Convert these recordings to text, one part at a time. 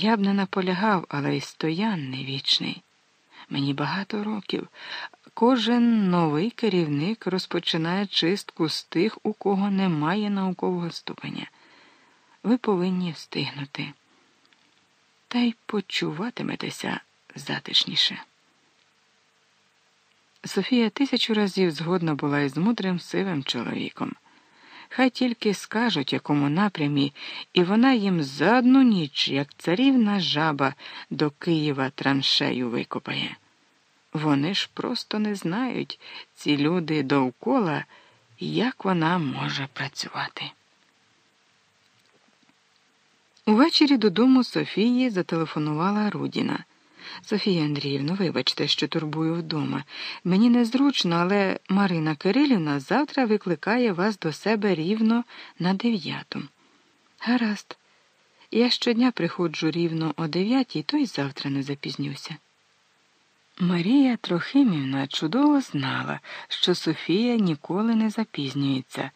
Я б не наполягав, але й стоян не вічний. Мені багато років. Кожен новий керівник розпочинає чистку з тих, у кого немає наукового ступеня. Ви повинні встигнути. Та й почуватиметеся затишніше. Софія тисячу разів згодна була із мудрим сивим чоловіком. Хай тільки скажуть, якому напрямі, і вона їм за одну ніч, як царівна жаба, до Києва траншею викопає. Вони ж просто не знають, ці люди довкола, як вона може працювати. Увечері додому Софії зателефонувала Рудіна. Софія Андріївна, вибачте, що турбую вдома. Мені незручно, але Марина Кирилівна завтра викликає вас до себе рівно на дев'яту. Гаразд, я щодня приходжу рівно о дев'ятій, то й завтра не запізнюся. Марія Трохимівна чудово знала, що Софія ніколи не запізнюється,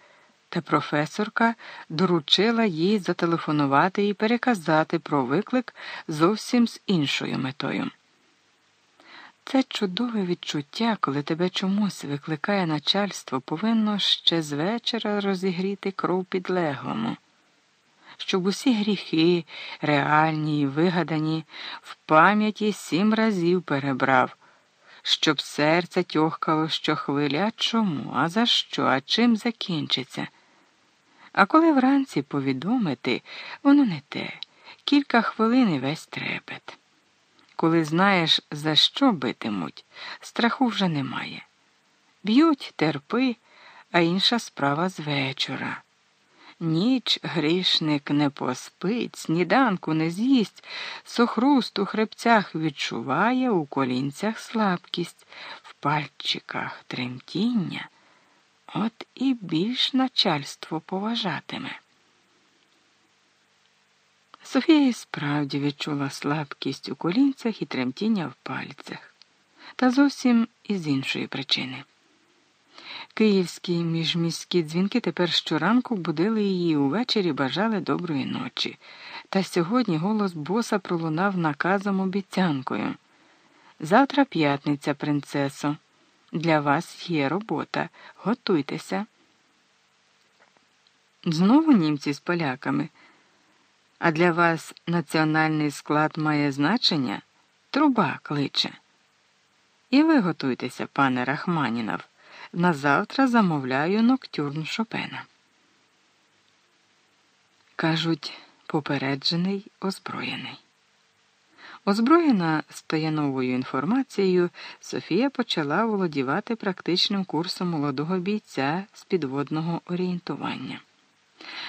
та професорка доручила їй зателефонувати і переказати про виклик зовсім з іншою метою. Це чудове відчуття, коли тебе чомусь викликає начальство, повинно ще з вечора розігріти кров підлеглому, щоб усі гріхи, реальні і вигадані, в пам'яті сім разів перебрав, щоб серце тьохкало щохвиля, чому, а за що, а чим закінчиться. А коли вранці повідомити, воно не те, кілька хвилин і весь трепет. Коли знаєш, за що битимуть, страху вже немає. Б'ють, терпи, а інша справа з вечора. Ніч грішник не поспить, сніданку не з'їсть, сохруст у хребцях відчуває у колінцях слабкість, в пальчиках тремтіння. От і більш начальство поважатиме. Софія справді відчула слабкість у колінцях і тремтіння в пальцях, та зовсім із іншої причини. Київські міжміські дзвінки тепер щоранку будили її увечері бажали доброї ночі. Та сьогодні голос боса пролунав наказом обіцянкою. Завтра п'ятниця, принцесо. Для вас є робота. Готуйтеся. Знову німці з поляками. А для вас національний склад має значення? Труба кличе. І ви готуйтеся, пане Рахманінов. На завтра замовляю ноктюрн Шопена. Кажуть, попереджений, озброєний. Озброєна стояновою інформацією, Софія почала володівати практичним курсом молодого бійця з підводного орієнтування.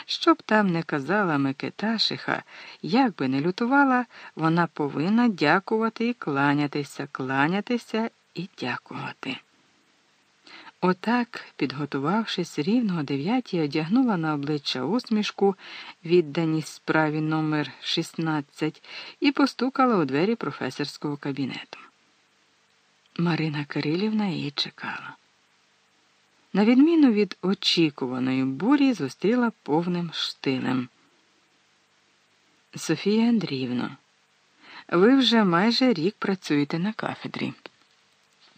Щоб там не казала Микиташиха, як би не лютувала, вона повинна дякувати і кланятися, кланятися і дякувати. Отак, підготувавшись рівно о дев'ятій, одягнула на обличчя усмішку, відданість справі номер 16 і постукала у двері професорського кабінету. Марина Кирилівна її чекала. На відміну від очікуваної бурі, зустріла повним штилем. Софія Андріївна, ви вже майже рік працюєте на кафедрі.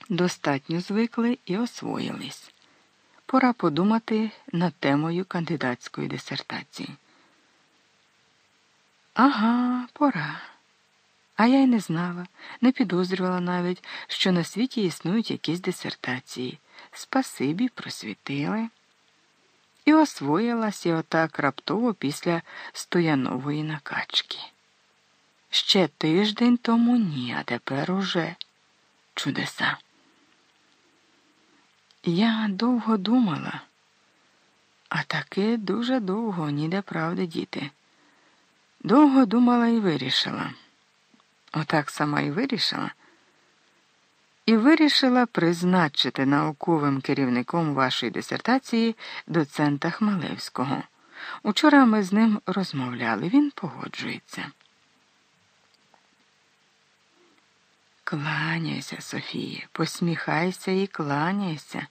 Достатньо звикли і освоїлись. Пора подумати над темою кандидатської дисертації. Ага, пора. А я й не знала, не підозрювала навіть, що на світі існують якісь дисертації. Спасибі, просвітили. І освоїлася отак раптово після стоянової накачки. Ще тиждень тому ні, а тепер уже чудеса. Я довго думала, а таки дуже довго ніде правди діти. Довго думала і вирішила. Отак сама і вирішила. І вирішила призначити науковим керівником вашої дисертації доцента Хмелевського. Учора ми з ним розмовляли, він погоджується. Кланяйся, Софія, посміхайся і кланяйся.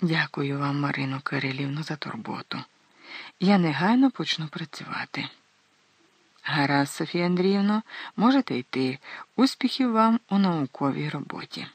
Дякую вам, Марино Кирилівну, за турботу. Я негайно почну працювати. Гаразд, Софія Андріївно, можете йти. Успіхів вам у науковій роботі.